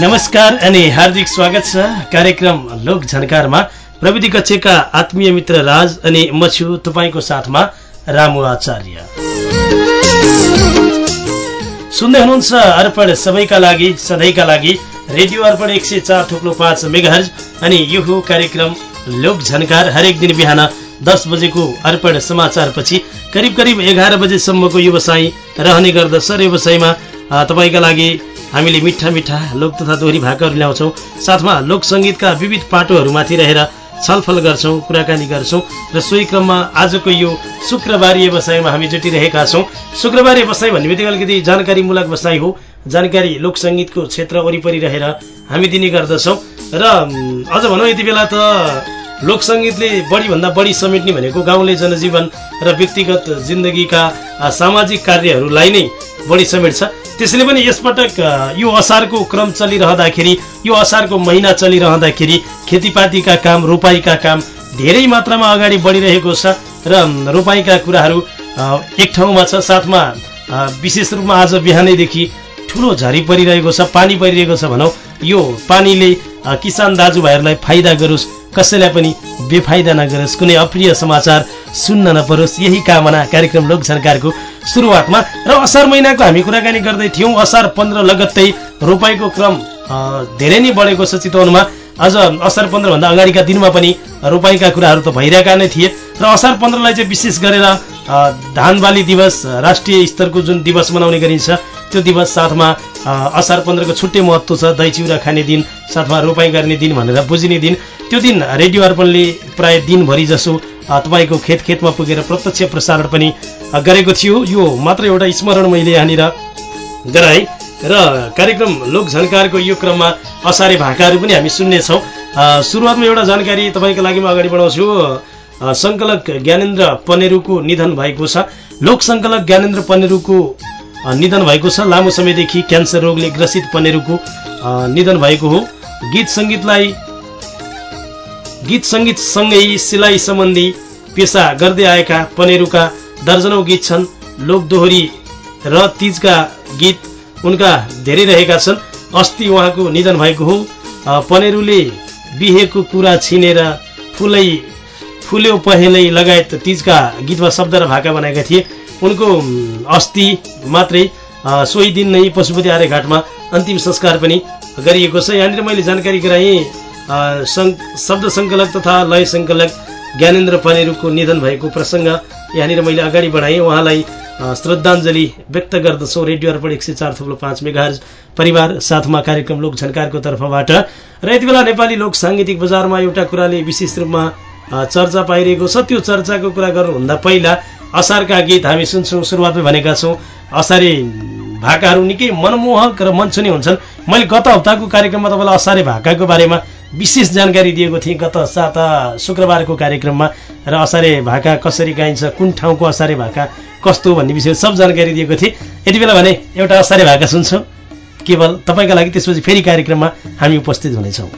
नमस्कार अनि हार्दिक स्वागत छ। कार्यक्रम लोक झन्कारमा प्रविधि कक्षका आत्मीय मित्र राज अनि म छु तपाईँको साथमा रामु आचार्य। सुन्दै हुनुहुन्छ अर्पण सबैका लागि सधैँका लागि रेडियो अर्पण एक सय चार थुप्लो पाँच मेगाहज अनि यो कार्यक्रम लोक झन्कार हरेक दिन बिहान दस बजेको अर्पण समाचारपछि करिब करिब एघार बजेसम्मको व्यवसाय रहने गर्दछ र व्यवसायमा तपाईँका लागि हामीले मिठा मिठा लोक तथा दोहोरी भाकाहरू ल्याउँछौँ। साथमा लोक सङ्गीतका विविध पाटोहरूमाथि रहेर छलफल गर्छौँ कुराकानी गर्छौँ र सोही क्रममा आजको यो शुक्रबारी व्यवसायमा हामी जुटिरहेका छौँ। शुक्रबारी व्यवसाय भन्ने बित्तिकै अलिकति जानकारीमूलक व्यवसाय हो। जानकारी लोक सङ्गीतको क्षेत्र वरिपरि रहेर हामी दिने गर्दछौँ। र अझ भनौँ यति बेला त लोकसङ्गीतले बढीभन्दा बढी समेट्ने भनेको गाउँले जनजीवन र व्यक्तिगत जिन्दगीका सामाजिक कार्यहरूलाई नै बढी समेट्छ। त्यसैले पनि यसपटक यो असारको क्रम चलिरहँदाखेरि यो असारको महिना चलिरहँदाखेरि खेतीपातीका काम रोपाईका काम धेरै मात्रामा अगाडि बढिरहेको छ र रोपाईँका कुराहरू एक ठाउँमा छ साथमा विशेष रूपमा आज बिहानैदेखि ठुलो झरी परिरहेको छ पानी परिरहेको छ भनौँ। यो पानीले किसान दाजुभाइहरूलाई फाइदा गरोस्। कसैलाई पनि बेफाइदा नगरोस्। कुनै अप्रिय समाचार सुन्न नपरोस्। यही कामना कार्यक्रम लोक सरकारको सुरुवातमा र असार महिनाको हामी कुराकानी गर्दै थियौँ। असार पन्ध्र लगत्तै रोपाइँको क्रम धेरै नै बढेको छ चितवनमा। अझ असार पन्ध्रभन्दा अगाडिका दिनमा पनि रोपाइँका कुराहरू त भइरहेका नै थिए। र असार पन्ध्रलाई चाहिँ विशेष गरेर धान बाली दिवस राष्ट्रिय स्तरको जुन दिवस मनाउने गरिन्छ त्यो दिवस साथमा असार पन्ध्रको छुट्टै महत्त्व छ दही चिउरा खाने दिन साथमा रोपाइँ गर्ने दिन भनेर बुझिने दिन। त्यो दिन रेडियो अर्पणले प्राय दिनभरि जसो तपाईँको खेत खेतमा पुगेर प्रत्यक्ष प्रसारण पनि गरेको थियो। यो मात्र एउटा स्मरण मैले यहाँनिर गराएँ र कार्यक्रम लोक झन्कारको यो क्रममा असारे भाकाहरू पनि हामी सुन्नेछौँ। सुरुवातमा एउटा जानकारी तपाईँको लागि म अगाडि बढाउँछु। सङ्कलक ज्ञानेन्द्र पनेरुको निधन भएको छ। लोक सङ्कलक ज्ञानेन्द्र पनेरुको निधन भएको छ। लामो समयदेखि क्यान्सर रोगले ग्रसित पनेरुको निधन भएको हो। गीत सङ्गीतलाई गीत सङ्गीतसँगै सिलाइ सम्बन्धी पेसा गर्दै आएका पनेरुका दर्जनौ गीत छन्। लोक दोहोरी र तिजका गीत उनका धेरै रहेका छन्। अस्ति उहाँको निधन भएको हो। पनेरुले बिहेको कुरा छिनेर फुलै फुल्यो पहेलै लगायत तिजका गीतमा शब्द र भाका बनाएका थिए। उनको अस्ति मात्रै सोही दिन नै पशुपति आर्य घाटमा अन्तिम संस्कार पनि गरिएको छ। यहाँनिर मैले जानकारी गराएँ शब्द सङ्कलक तथा लय सङ्कलक ज्ञानेन्द्र पनेरुको निधन भएको प्रसङ्ग यहाँनिर मैले अगाडि बढाएँ। उहाँलाई श्रद्धाञ्जली व्यक्त गर्दछौँ। रेडियो अर्पण एक सय चार थुप्रो पाँच मेगाहर परिवार साथमा कार्यक्रम लोक झन्कारको तर्फबाट। र यति बेला नेपाली लोक साङ्गीतिक बजारमा एउटा कुराले विशेष रूपमा चर्चा पाइरहेको छ। त्यो चर्चाको कुरा गर्नुभन्दा पहिला असारका गीत हामी सुन्छौँ सुरुवातमै भनेका छौँ असारे भाकाहरू निकै मनमोहक र मन्छुने हुन्छन्। मैले गत हप्ताको कार्यक्रममा तपाईँलाई असारे भाकाको बारेमा विशेष जानकारी दिएको थिएँ। गत साता शुक्रबारको कार्यक्रममा र असारे भाका कसरी गाइन्छ कुन ठाउँको असारे भाका कस्तो भन्ने विषय सब जानकारी दिएको थिएँ। यति बेला भने एउटा असारे भाका सुन्छौँ। केवल तपाईँका लागि त्यसपछि फेरि कार्यक्रममा हामी उपस्थित हुनेछौँ।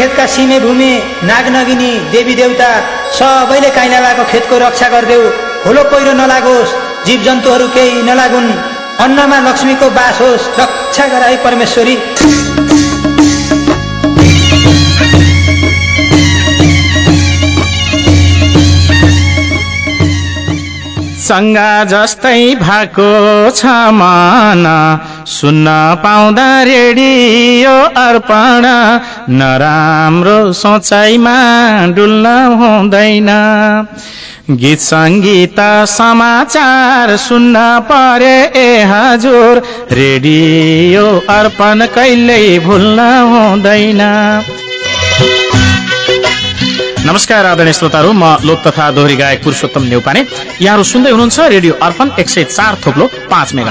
खेतका सिमे भूमि नागनगिनी देवी देवता सबैले काइला खेतको रक्षा गरिदेऊ। होलो पहिरो नलागोस् जीव जन्तुहरू केही नलागुन्। अन्नमा लक्ष्मीको बास होस् रक्षा गराई परमेश्वरी। सङ्गा जस्तै भएको छ मन। सुन्न पाउँदा रेडियो अर्पण। नराम्रो सोचाइमा डुल्न हुँदैन। गीत सङ्गीत समाचार सुन्न परे ए हजुर। रेडियो अर्पण कहिल्यै भुल्न हुँदैन। नमस्कार आदरणीय श्रोताहरू म लोक तथा दोहोरी गायक पुरुषोत्तम नेउपाने। यहाँहरू सुन्दै हुनुहुन्छ रेडियो अर्पण एक सय चार थोप्लो पाँच mega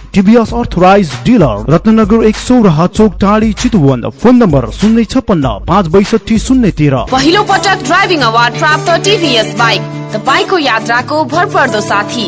TVS Earthrise dealer Ratnanagar एक सौ र चोक टाढी चितुवन फोन नम्बर शून्य छप्पन्न पाँच बैसठी शून्य तेह्र। पहिलो पटक ड्राइभिङ अवार्ड प्राप्त टिभीएस बाइक तपाईँको यात्राको भरपर्दो साथी।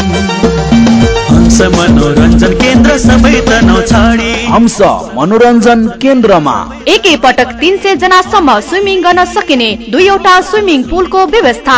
हंस मनोरञ्जन केन्द्र सबै तनाउ छाडी हंस मनोरञ्जन केन्द्रमा। एकै पटक तिन सय जनासम्म स्विमिङ गर्न सकिने दुईवटा स्विमिङ पुलको व्यवस्था।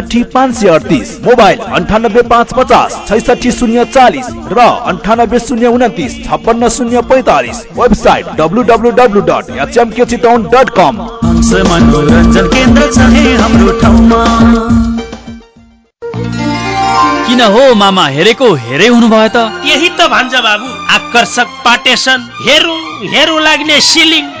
पाँच सय अडतिस मोबाइल अन्ठानब्बे पाँच पचास छैसठी शून्य चालिस र अन्ठानब्बे शून्य उन्तिस छप्पन्न शून्य पैतालिस website W W W dot HMK Chitwan dot com. Hans मनोरञ्जन केन्द्र छ है हाम्रो ठाउँमा। किन हो मामा हेरेको हेरै हुनुभयो त? यही त भन्छ बाबु। आकर्षक पाटेसन। हेरौँ हेरौँ लाग्ने सिलिङ।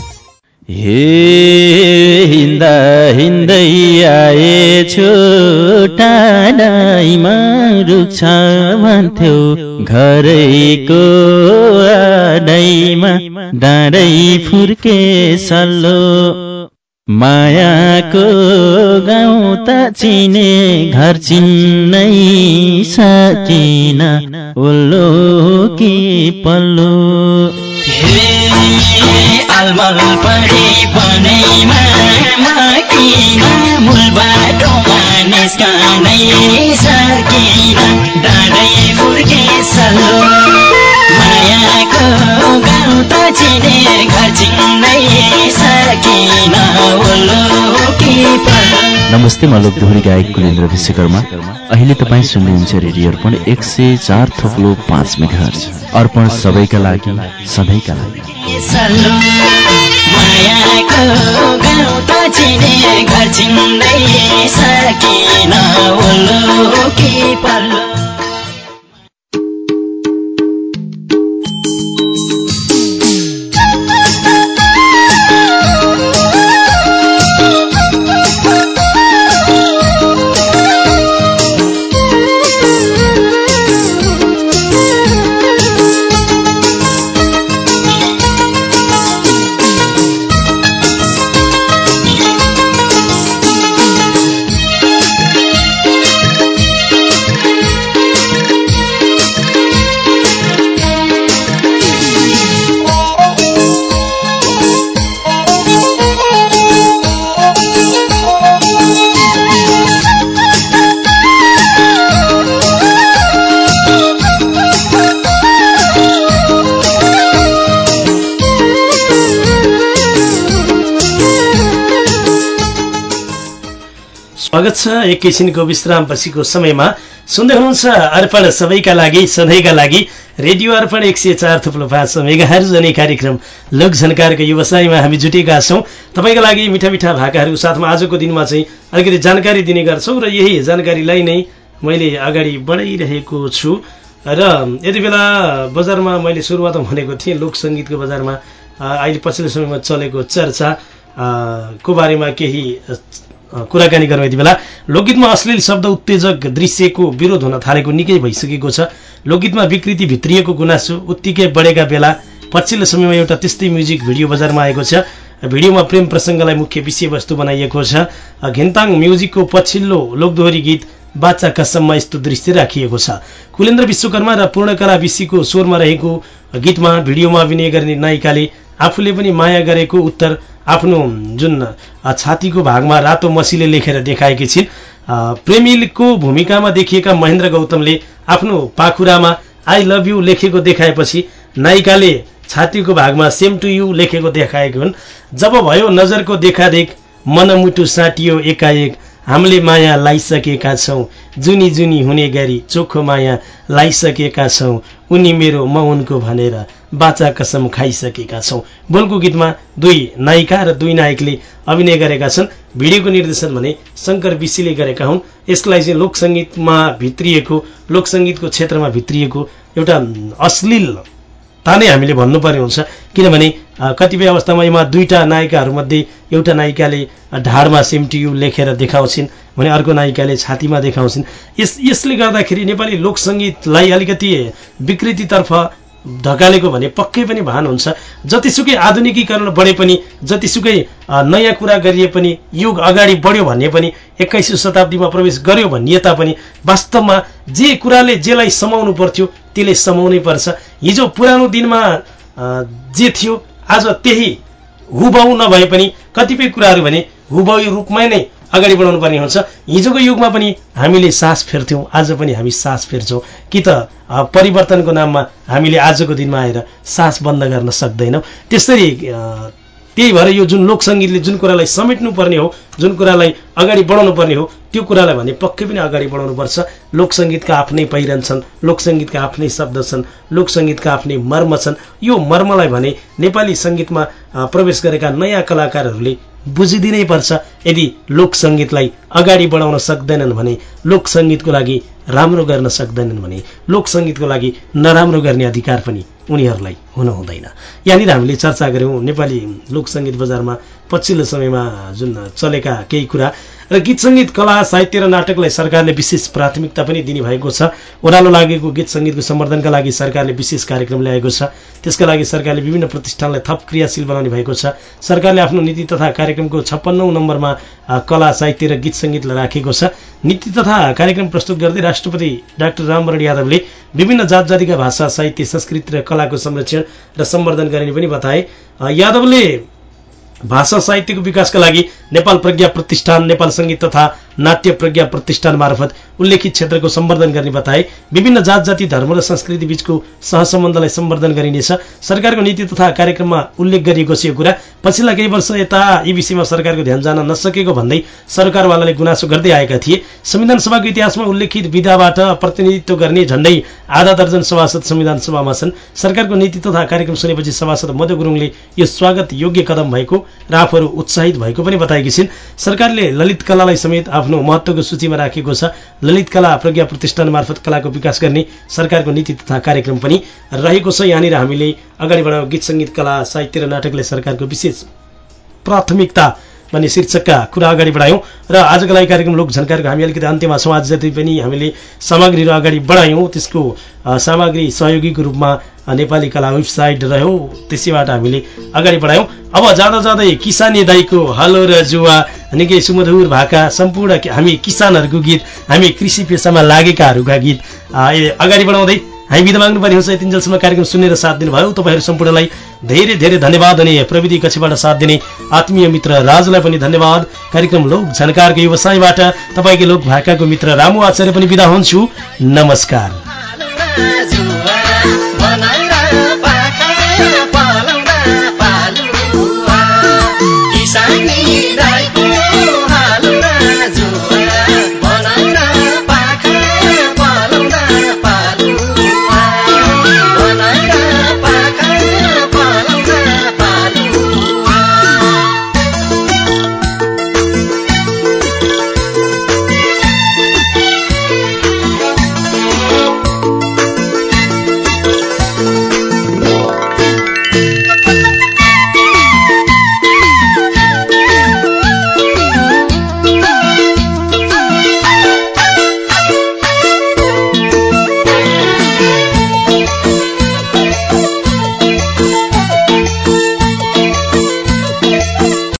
हे हिँड्दा हिँड्दै आएछु टाढाइमा रुख भन्थ्यो घरैको आडैमा डाँडै फुर्के सल्लो मायाको गाउँ त चिने घर चिन्नै सकिन ओल्लो कि पल्लो पढे बनैमा माकिन मूलबाट निस्कनै सकिन डाँडै फुर्के सल्लो मायाको गाउँ त चिने घर चिन्नै सकिन ओलो कि नमस्ते म लोकदोहोरी गायक कुलेन्द्र विश्वकर्मा अहिले तपाईँ सुन्नुहुन्छ रेडियो अर्पण एक सय चार थोक्लो पाँच मेघर अर्पण सबैका लागि सधैँका लागि। स्वागत छ एकैछिनको विश्राम पछिको समयमा। सुन्दै हुनुहुन्छ अर्पण सबैका लागि सधैँका लागि रेडियो अर्पण एक सय चार थुप्रो पाँच मेगाहरू अनि कार्यक्रम। लोक झन्कारको व्यवसायमा हामी जुटेका छौँ। तपाईँका लागि मिठा मिठा भाकाहरूको साथमा आजको दिनमा चाहिँ अलिकति जानकारी दिने गर्छौँ र यही जानकारीलाई नै मैले अगाडि बढाइरहेको छु। र यति बेला बजारमा मैले सुरुवात भनेको थिएँ लोकसङ्गीतको बजारमा अहिले पछिल्लो समयमा चलेको चर्चा को बारेमा केही कुराकानी गरौँ यति बेला। लोकगीतमा अश्लील शब्द उत्तेजक दृश्यको विरोध हुन थालेको निकै भइसकेको छ। लोकगीतमा विकृति भित्रिएको गुनासो उत्तिकै बढेका बेला पछिल्लो समयमा एउटा त्यस्तै म्युजिक भिडियो बजारमा आएको छ। भिडियोमा प्रेम प्रसङ्गलाई मुख्य विषयवस्तु बनाइएको छ। घिन्ताङ म्युजिकको पछिल्लो लोकदोहोरी गीत बाचा कसममा यस्तो दृश्य राखिएको छ। कुलेन्द्र विश्वकर्मा र पूर्णकला विशीको स्वरमा रहेको गीतमा भिडियोमा अभिनय गर्ने नायिकाले आफूले पनि माया गरेको उत्तर आफ्नो जुन छातीको भागमा रातो मसीले लेखेर देखाएकी छिन्। प्रेमीको भूमिकामा देखिएका महेन्द्र गौतमले आफ्नो पाखुरामा आई लभ यु लेखेको देखाएपछि नायिकाले छातीको भागमा सेम टु यु लेखेको देखाएको हुन्। जब भयो नजरको देखादेख मनमुटु साटियो एकाएक हामीले माया लाइसकेका छौँ। जुनी जुनी हुने गरी चोखो माया लाइसकेका छौँ। उनी मेरो म उनको भनेर बाचा कसम खाइसकेका छौँ। बोलको गीतमा दुई नायिका र दुई नायकले अभिनय गरेका छन्। भिडियोको निर्देशन भने शङ्कर विशीले गरेका हुन्। यसलाई चाहिँ लोकसङ्गीतमा भित्रिएको लोकसङ्गीतको क्षेत्रमा भित्रिएको एउटा अश्लील ता नै हामीले भन्नुपर्ने हुन्छ। किनभने कतिपय अवस्थामा यसमा दुईटा नायिकाहरूमध्ये एउटा नायिकाले ढाडमा सेम्टियु लेखेर देखाउँछिन् भने अर्को नायिकाले छातीमा देखाउँछिन्। यस यसले गर्दाखेरि नेपाली लोकसङ्गीतलाई अलिकति विकृतितर्फ ढकालेको भने पक्कै पनि भान हुन्छ। जतिसुकै आधुनिकीकरण बढे पनि जतिसुकै नयाँ कुरा गरिए पनि युग अगाडि बढ्यो भन्ने पनि एक्काइसौँ शताब्दीमा प्रवेश गर्यो भनिए तापनि वास्तवमा जे कुराले जेलाई समाउनु पर्थ्यो त्यसले समाउनै पर्छ। हिजो पुरानो दिनमा जे थियो आज त्यही हुबहु नभए पनि कतिपय कुराहरू भने हुबहु रूपमै नै अगाडि बढाउनु पर्ने हुन्छ। हिजोको युगमा पनि हामीले सास फेर्थ्यौँ आज पनि हामी सास फेर्छौँ। कि त परिवर्तनको नाममा हामीले आजको दिनमा आएर सास बन्द गर्न सक्दैनौँ। त्यसरी त्यही भएर यो जुन लोकसङ्गीतले जुन कुरालाई समेट्नु पर्ने हो जुन कुरालाई अगाडि बढाउनु पर्ने हो त्यो कुरालाई भने पक्कै पनि अगाडि बढाउनुपर्छ। लोकसङ्गीतका आफ्नै पहिरन छन् लोकसङ्गीतका आफ्नै शब्द छन् लोकसङ्गीतका आफ्नै मर्म छन्। यो मर्मलाई भने नेपाली सङ्गीतमा प्रवेश गरेका नयाँ कलाकारहरूले बुझिदिनै पर्छ यदि लोकसङ्गीतलाई अगाडि बढाउन सक्दैनन् भने लोकसङ्गीतको लागि राम्रो गर्न सक्दैनन् भने लोकसङ्गीतको लागि नराम्रो गर्ने अधिकार पनि उनीहरूलाई हुनु हुँदैन। यहाँनिर हामीले चर्चा गऱ्यौँ नेपाली लोकसङ्गीत बजारमा पछिल्लो समयमा जुन चलेका केही कुरा र गीत सङ्गीत कला साहित्य र नाटकलाई सरकारले विशेष प्राथमिकता पनि दिने भएको छ। ओह्रालो लागेको गीत सङ्गीतको सम्वर्धनका लागि सरकारले विशेष कार्यक्रम ल्याएको छ। त्यसका लागि सरकारले विभिन्न प्रतिष्ठानलाई थप क्रियाशील बनाउने भएको छ। सरकारले आफ्नो नीति तथा कार्यक्रमको छप्पन्नौ नम्बरमा कला साहित्य र गीत सङ्गीतलाई राखेको छ। नीति तथा कार्यक्रम प्रस्तुत गर्दै राष्ट्रपति डाक्टर रामवरण यादवले विभिन्न जात जातिका भाषा साहित्य संस्कृति र कलाको संरक्षण र सम्वर्धन गर्ने पनि बताए। यादवले भाषा साहित्यको विकासका लागि नेपाल प्रज्ञा प्रतिष्ठान नेपाल सङ्गीत तथा नाट्य प्रज्ञा प्रतिष्ठान मार्फत उल्लेखित क्षेत्रको सम्वर्धन गर्ने बताए। विभिन्न जात जाति धर्म र संस्कृति बीचको सहसम्बन्धलाई सम्वर्धन गरिनेछ। सरकारको नीति तथा कार्यक्रममा उल्लेख गरिएको छ यो कुरा। पछिल्ला केही वर्ष यता यी विषयमा सरकारको ध्यान जान नसकेको भन्दै सरकारवालाले गुनासो गर्दै आएका थिए। संविधान सभाको इतिहासमा उल्लेखित विधाबाट प्रतिनिधित्व गर्ने झण्डै आधा दर्जन सभासद संविधान सभामा छन्। सरकारको नीति तथा कार्यक्रम सुनेपछि सभासद मध्य गुरुङले यो स्वागत योग्य कदम भएको र उत्साहित भएको पनि बताएकी छिन्। सरकारले ललित कलालाई समेत आफ्नो महत्वको सूचीमा राखेको छ। ललित कला प्रज्ञा प्रतिष्ठान मार्फत कलाको विकास गर्ने सरकारको नीति तथा कार्यक्रम पनि रहेको छ। यहाँनिर हामीले अगाडि बढाउ गीत सङ्गीत कला साहित्य र नाटकलाई सरकारको विशेष प्राथमिकता भन्ने शीर्षकका कुरा अगाडि बढायौँ र आजको लागि कार्यक्रम लोक झन्कारको हामी अलिकति अन्त्यमा समाज जति पनि हामीले सामग्रीहरू अगाडि बढायौँ त्यसको सामग्री सहयोगीको रूपमा नेपाली कला वेबसाइट रह्यो त्यसैबाट हामीले अगाडि बढायौँ। अब जाँदा जाँदै किसानी दाईको हलो र जुवा निकै सुमधुर भाका सम्पूर्ण हामी किसानहरूको गीत हामी कृषि पेसामा लागेकाहरूका गीत अगाडि बढाउँदै हामी बिदा माग्नुपर्ने हुन्छ। यतिन्जेलसम्म कार्यक्रम सुनेर साथ दिनुभयो। तपाईँहरू सम्पूर्णलाई धेरै धेरै धन्यवाद अनि प्रविधि कक्षबाट साथ दिने आत्मीय मित्र राजलाई पनि धन्यवाद। कार्यक्रम लोक झन्कारको व्यवसायबाट तपाईँको लोक भाकाको मित्र रामु आचार्य पनि बिदा हुन्छु। नमस्कार।